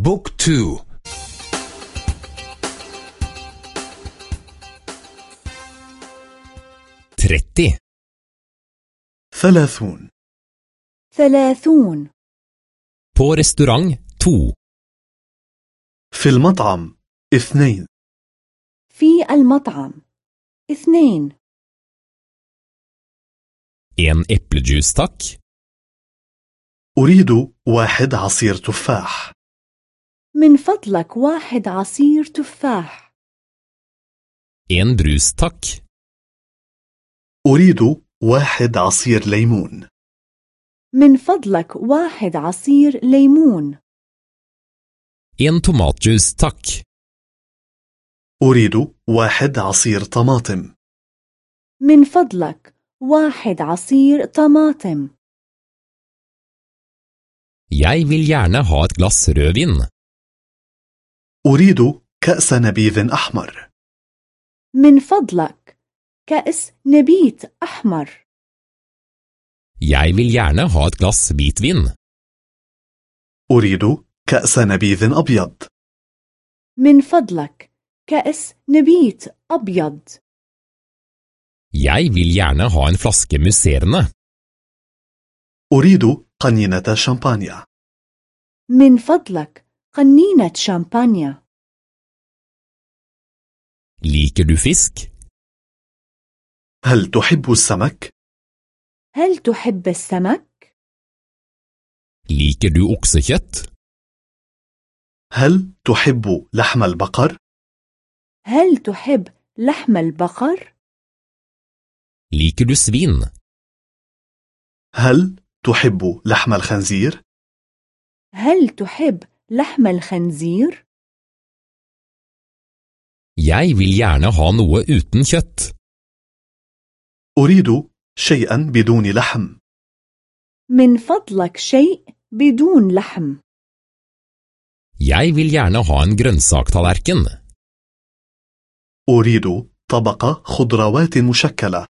بوك تو. tretti, ثلاثون. ثلاثون. På restaurant to, في المطعم اثنين. في المطعم اثنين. En eplejuice takk, أريد واحد عصير تفاح. من فضلك واحد عصير تفاح. En brus takk, أريد واحد عصير ليمون. من فضلك واحد عصير ليمون. En tomatjuice takk, أريد واحد عصير طماطم. من فضلك واحد عصير طماطم. Jeg vil gjerne ha et glass rødvin, أريد كأس نبيذ أحمر. من فضلك كأس نبيت أحمر. Jeg vil gjerne ha et glass hvitvin, أريد كأس نبيذ أبيض. من فضلك كأس نبيت أبيض. Jeg vil gjerne ha en flaske musserende, أريد قنينة شامبانيا. من فضلك قنينة شامبانيا liker du fisk, هل تحب السمك؟ هل تحب السمك؟ liker du oksekjøtt, هل تحب لحم البقر؟ هل تحب لحم البقر؟ liker du svin, هل تحب لحم الخنزير؟ هل تحب لحم الخنزير؟ jeg vil gjerne ha noe uten kjøtt. أريد شيئا بدون لحم من فضلك شيء بدون لحم Jeg vil gjerne ha en grønnsaktallerken. أريد طبق خضروات مشكلة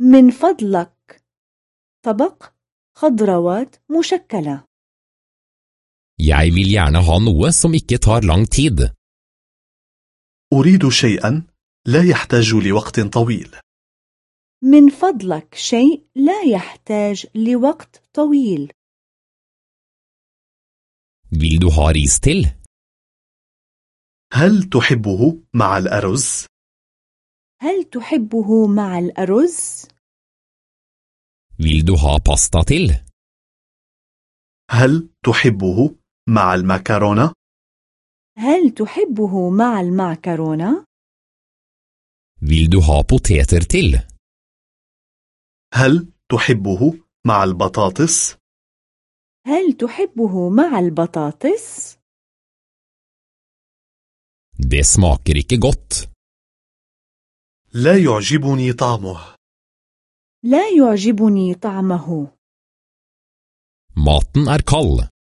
من فضلك طبق خضروات مشكلة Jeg vil gjerne ha noe som ikke tar lang tid. أريد شيئا لا يحتاج لوقت طويل من فضلك شيء لا يحتاج لوقت طويل Vil du ha ris til? هل تحبه مع الأرز؟ هل تحبه مع الأرز؟ Vil du ha pasta til? هل تحبه مع المكرونة؟ هل تحبه مع المعكرونة؟ Vil du ha poteter til? هل تحبه مع البطاطس؟ هل تحبه مع البطاطس؟ Det smaker ikke godt. لا يعجبني طعمه لا يعجبني طعمه Maten er kald.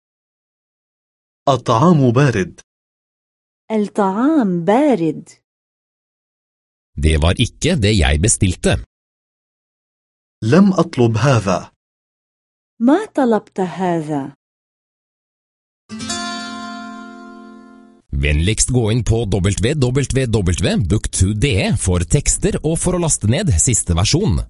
الطعام بارد الطعام بارد Det var ikke det jeg bestilte. لم أطلب هذا ما طلبت هذا Vennligst gå inn på www.book2.de for tekster og for å laste ned siste versjon.